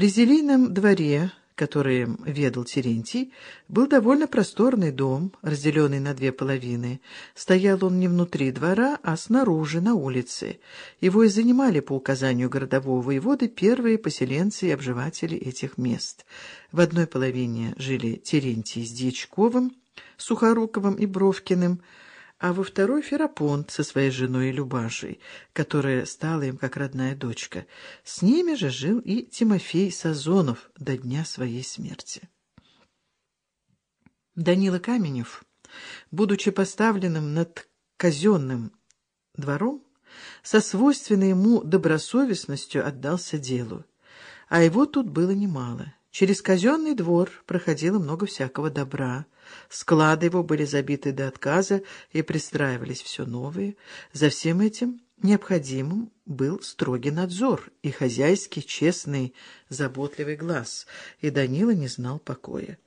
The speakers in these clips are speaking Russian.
При зелийном дворе, которым ведал Терентий, был довольно просторный дом, разделенный на две половины. Стоял он не внутри двора, а снаружи, на улице. Его и занимали по указанию городового воеводы первые поселенцы и обживатели этих мест. В одной половине жили Терентий с Дьячковым, Сухоруковым и Бровкиным, а во второй Ферапонт со своей женой Любашей, которая стала им как родная дочка. С ними же жил и Тимофей Сазонов до дня своей смерти. Данила Каменев, будучи поставленным над казенным двором, со свойственной ему добросовестностью отдался делу. А его тут было немало. Через казенный двор проходило много всякого добра, Склады его были забиты до отказа и пристраивались все новые. За всем этим необходимым был строгий надзор и хозяйский, честный, заботливый глаз, и Данила не знал покоя.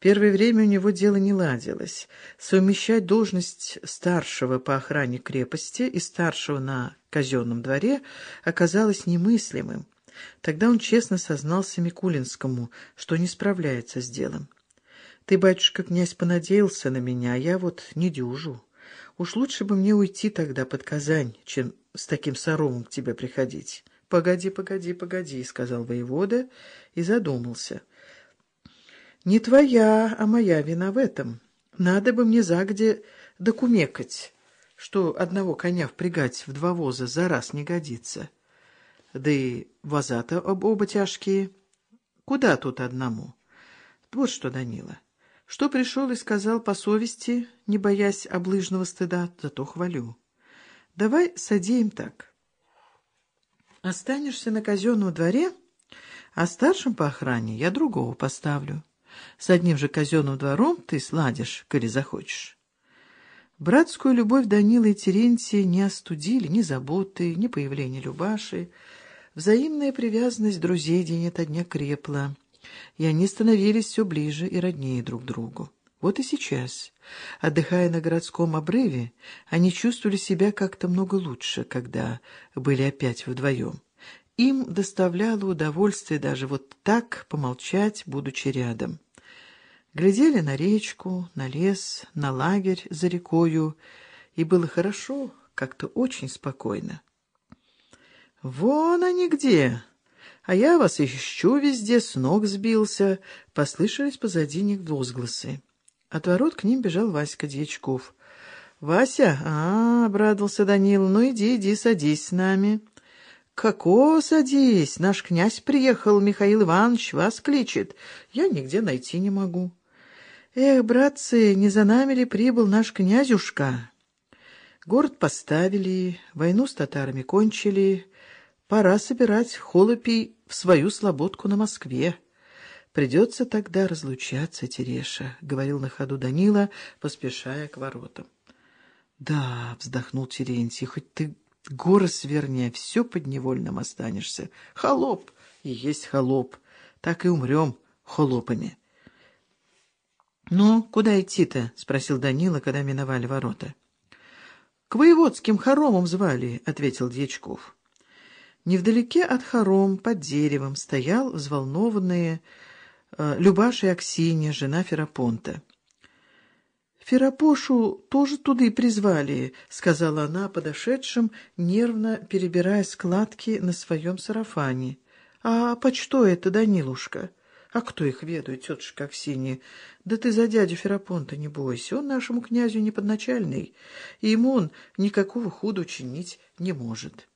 Первое время у него дело не ладилось. Совмещать должность старшего по охране крепости и старшего на казенном дворе оказалось немыслимым. Тогда он честно сознался Микулинскому, что не справляется с делом. Ты, батюшка, князь, понадеялся на меня, а я вот не дюжу. Уж лучше бы мне уйти тогда под Казань, чем с таким соромом к тебе приходить. — Погоди, погоди, погоди, — сказал воевода и задумался. — Не твоя, а моя вина в этом. Надо бы мне загде докумекать, что одного коня впрягать в два воза за раз не годится. Да и воза-то об оба тяжкие. Куда тут одному? Вот что, Данила. Что пришел и сказал по совести, не боясь облыжного стыда, зато хвалю. Давай садеем так. Останешься на казенном дворе, а старшим по охране я другого поставлю. С одним же казенным двором ты сладишь, коли захочешь. Братскую любовь Данила и Терентия не остудили ни заботы, ни появление Любаши. Взаимная привязанность друзей день ото дня крепла и они становились все ближе и роднее друг другу. Вот и сейчас, отдыхая на городском обрыве, они чувствовали себя как-то много лучше, когда были опять вдвоем. Им доставляло удовольствие даже вот так помолчать, будучи рядом. Глядели на речку, на лес, на лагерь за рекою, и было хорошо, как-то очень спокойно. «Вон они где!» «А я вас ищу везде, с ног сбился», — послышались позади них возгласы. От ворот к ним бежал Васька Дьячков. «Вася, а, — обрадовался Данил, — ну иди, иди, садись с нами». «Како садись? Наш князь приехал, Михаил Иванович вас кличет. Я нигде найти не могу». «Эх, братцы, не за нами ли прибыл наш князюшка?» Город поставили, войну с татарами кончили, Пора собирать холопий в свою слободку на Москве. Придется тогда разлучаться, Тереша, — говорил на ходу Данила, поспешая к воротам. — Да, — вздохнул Терентий, — хоть ты горы сверни, а все подневольным останешься. Холоп и есть холоп, так и умрем холопами. — Ну, куда идти-то? — спросил Данила, когда миновали ворота. — К воеводским хоромам звали, — ответил Дьячков. Невдалеке от хором, под деревом, стоял взволнованные э, Любаша и Аксинья, жена Ферапонта. «Ферапошу тоже туда и призвали», — сказала она подошедшим, нервно перебирая складки на своем сарафане. «А по что это, Данилушка?» «А кто их ведает, тетушка Аксинья? Да ты за дядю Ферапонта не бойся, он нашему князю не подначальный, и ему он никакого худа учинить не может».